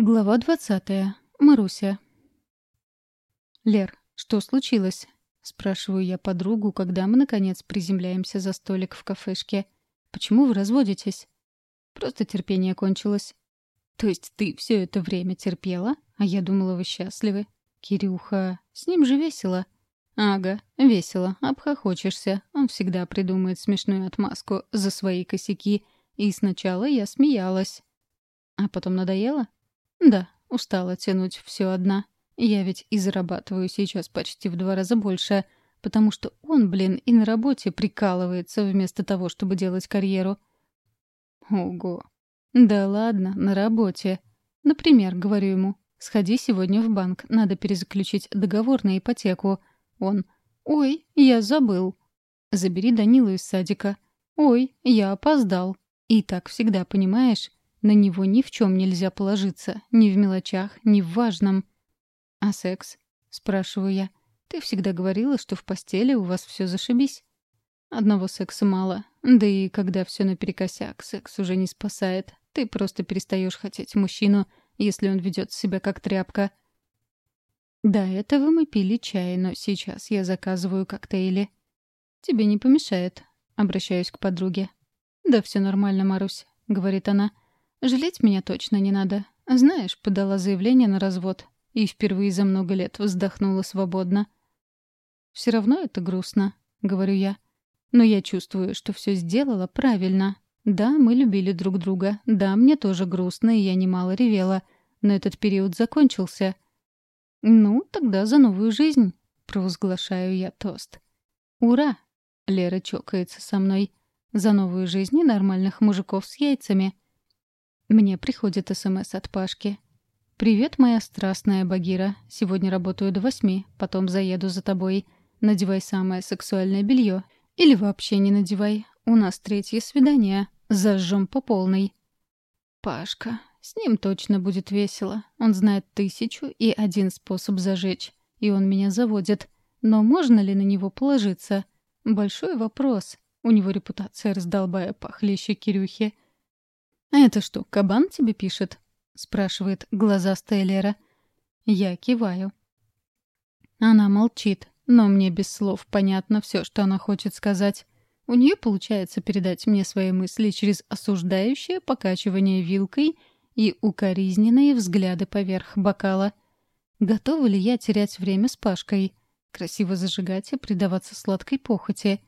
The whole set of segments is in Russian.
Глава двадцатая. Маруся. «Лер, что случилось?» — спрашиваю я подругу, когда мы, наконец, приземляемся за столик в кафешке. «Почему вы разводитесь?» «Просто терпение кончилось». «То есть ты все это время терпела? А я думала, вы счастливы». «Кирюха, с ним же весело». «Ага, весело, обхохочешься. Он всегда придумает смешную отмазку за свои косяки. И сначала я смеялась». «А потом надоело?» «Да, устала тянуть все одна. Я ведь и зарабатываю сейчас почти в два раза больше, потому что он, блин, и на работе прикалывается вместо того, чтобы делать карьеру». «Ого! Да ладно, на работе. Например, говорю ему, сходи сегодня в банк, надо перезаключить договор на ипотеку». Он, «Ой, я забыл». «Забери Данилу из садика». «Ой, я опоздал». И так всегда, понимаешь? На него ни в чем нельзя положиться, ни в мелочах, ни в важном. «А секс?» — спрашиваю я. «Ты всегда говорила, что в постели у вас все зашибись». «Одного секса мало. Да и когда все наперекосяк, секс уже не спасает. Ты просто перестаешь хотеть мужчину, если он ведет себя как тряпка». До этого мы пили чай, но сейчас я заказываю коктейли. «Тебе не помешает», — обращаюсь к подруге. «Да все нормально, Марусь», — говорит она. Жалеть меня точно не надо. Знаешь, подала заявление на развод. И впервые за много лет вздохнула свободно. «Все равно это грустно», — говорю я. «Но я чувствую, что все сделала правильно. Да, мы любили друг друга. Да, мне тоже грустно, и я немало ревела. Но этот период закончился». «Ну, тогда за новую жизнь», — провозглашаю я тост. «Ура!» — Лера чокается со мной. «За новую жизнь и нормальных мужиков с яйцами». Мне приходит СМС от Пашки. «Привет, моя страстная Багира. Сегодня работаю до восьми, потом заеду за тобой. Надевай самое сексуальное белье. Или вообще не надевай. У нас третье свидание. Зажжем по полной». Пашка. С ним точно будет весело. Он знает тысячу и один способ зажечь. И он меня заводит. Но можно ли на него положиться? Большой вопрос. У него репутация раздолбая похлеще Кирюхи. «А это что, кабан тебе пишет?» — спрашивает глазастая Лера. Я киваю. Она молчит, но мне без слов понятно все, что она хочет сказать. У нее получается передать мне свои мысли через осуждающее покачивание вилкой и укоризненные взгляды поверх бокала. Готова ли я терять время с Пашкой? Красиво зажигать и предаваться сладкой похоти?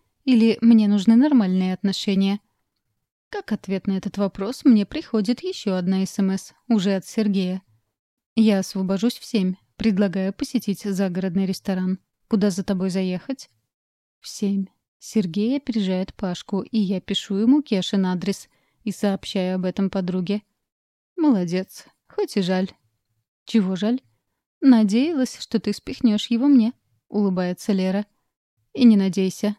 Как ответ на этот вопрос, мне приходит еще одна СМС, уже от Сергея. «Я освобожусь в семь. Предлагаю посетить загородный ресторан. Куда за тобой заехать?» «В семь». Сергей опережает Пашку, и я пишу ему Кешин адрес и сообщаю об этом подруге. «Молодец. Хоть и жаль». «Чего жаль?» «Надеялась, что ты спихнешь его мне», — улыбается Лера. «И не надейся».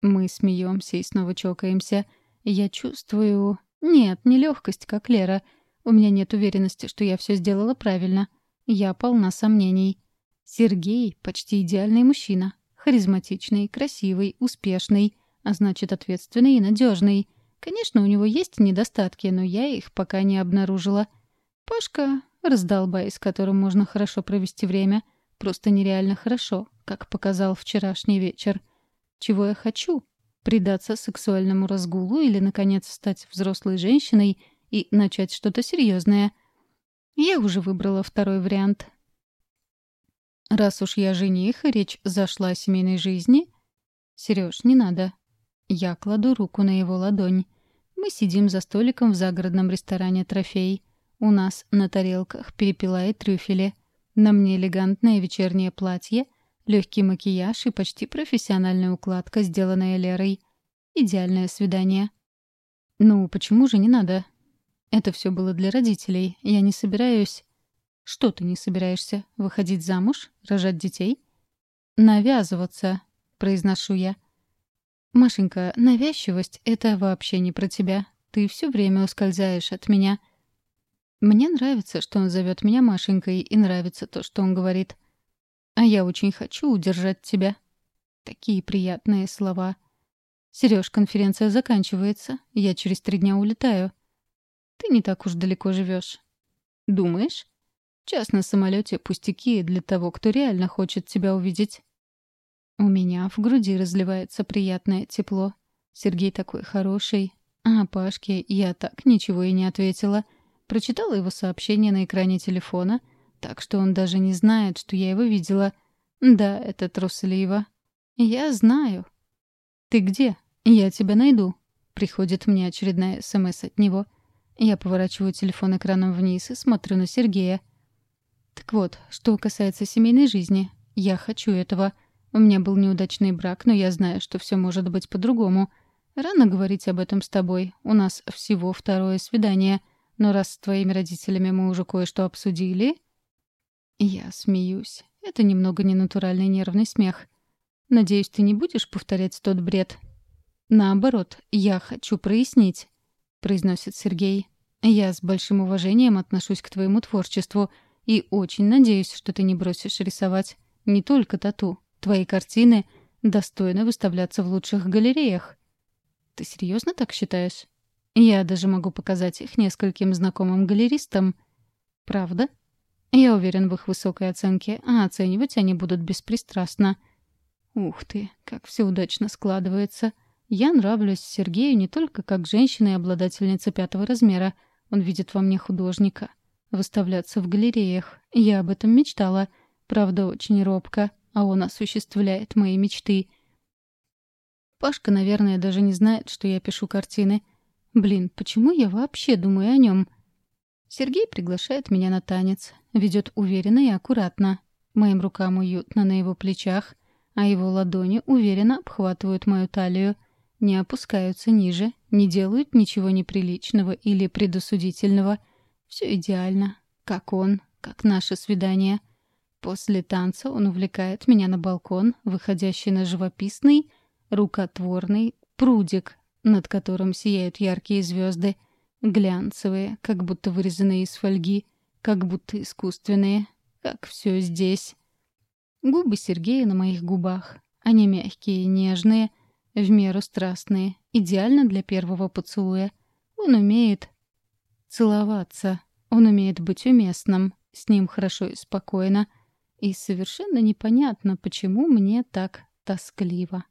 Мы смеемся и снова чокаемся — я чувствую... Нет, не легкость, как Лера. У меня нет уверенности, что я все сделала правильно. Я полна сомнений. Сергей — почти идеальный мужчина. Харизматичный, красивый, успешный, а значит, ответственный и надежный. Конечно, у него есть недостатки, но я их пока не обнаружила. Пашка — раздолбай, с которым можно хорошо провести время. Просто нереально хорошо, как показал вчерашний вечер. Чего я хочу? предаться сексуальному разгулу или, наконец, стать взрослой женщиной и начать что-то серьезное. Я уже выбрала второй вариант. Раз уж я жених, и речь зашла о семейной жизни... Сереж, не надо. Я кладу руку на его ладонь. Мы сидим за столиком в загородном ресторане «Трофей». У нас на тарелках перепела и трюфели. На мне элегантное вечернее платье — Легкий макияж и почти профессиональная укладка, сделанная Лерой идеальное свидание. Ну, почему же не надо? Это все было для родителей. Я не собираюсь... Что ты не собираешься? Выходить замуж? Рожать детей? Навязываться, произношу я. Машенька, навязчивость — это вообще не про тебя. Ты все время ускользаешь от меня. Мне нравится, что он зовет меня Машенькой, и нравится то, что он говорит. А я очень хочу удержать тебя. Такие приятные слова — Сережка, конференция заканчивается. Я через три дня улетаю. Ты не так уж далеко живешь. Думаешь? Час на самолете пустяки для того, кто реально хочет тебя увидеть. У меня в груди разливается приятное тепло. Сергей такой хороший. А Пашке я так ничего и не ответила. Прочитала его сообщение на экране телефона, так что он даже не знает, что я его видела. Да, это трусливо. Я знаю. «Ты где?» «Я тебя найду», — приходит мне очередная СМС от него. Я поворачиваю телефон экраном вниз и смотрю на Сергея. Так вот, что касается семейной жизни, я хочу этого. У меня был неудачный брак, но я знаю, что все может быть по-другому. Рано говорить об этом с тобой. У нас всего второе свидание. Но раз с твоими родителями мы уже кое-что обсудили... Я смеюсь. Это немного ненатуральный нервный смех. Надеюсь, ты не будешь повторять тот бред, «Наоборот, я хочу прояснить», — произносит Сергей. «Я с большим уважением отношусь к твоему творчеству и очень надеюсь, что ты не бросишь рисовать не только тату. Твои картины достойны выставляться в лучших галереях». «Ты серьезно так считаешь?» «Я даже могу показать их нескольким знакомым галеристам». «Правда?» «Я уверен в их высокой оценке, а оценивать они будут беспристрастно». «Ух ты, как все удачно складывается!» Я нравлюсь Сергею не только как женщина и обладательница пятого размера. Он видит во мне художника. Выставляться в галереях. Я об этом мечтала. Правда, очень робко. А он осуществляет мои мечты. Пашка, наверное, даже не знает, что я пишу картины. Блин, почему я вообще думаю о нем? Сергей приглашает меня на танец. Ведет уверенно и аккуратно. Моим рукам уютно на его плечах, а его ладони уверенно обхватывают мою талию — не опускаются ниже, не делают ничего неприличного или предосудительного. Все идеально. Как он, как наше свидание. После танца он увлекает меня на балкон, выходящий на живописный, рукотворный прудик, над которым сияют яркие звезды, глянцевые, как будто вырезанные из фольги, как будто искусственные, как все здесь. Губы Сергея на моих губах. Они мягкие и нежные — в меру страстные, идеально для первого поцелуя. Он умеет целоваться. Он умеет быть уместным, с ним хорошо и спокойно. И совершенно непонятно, почему мне так тоскливо.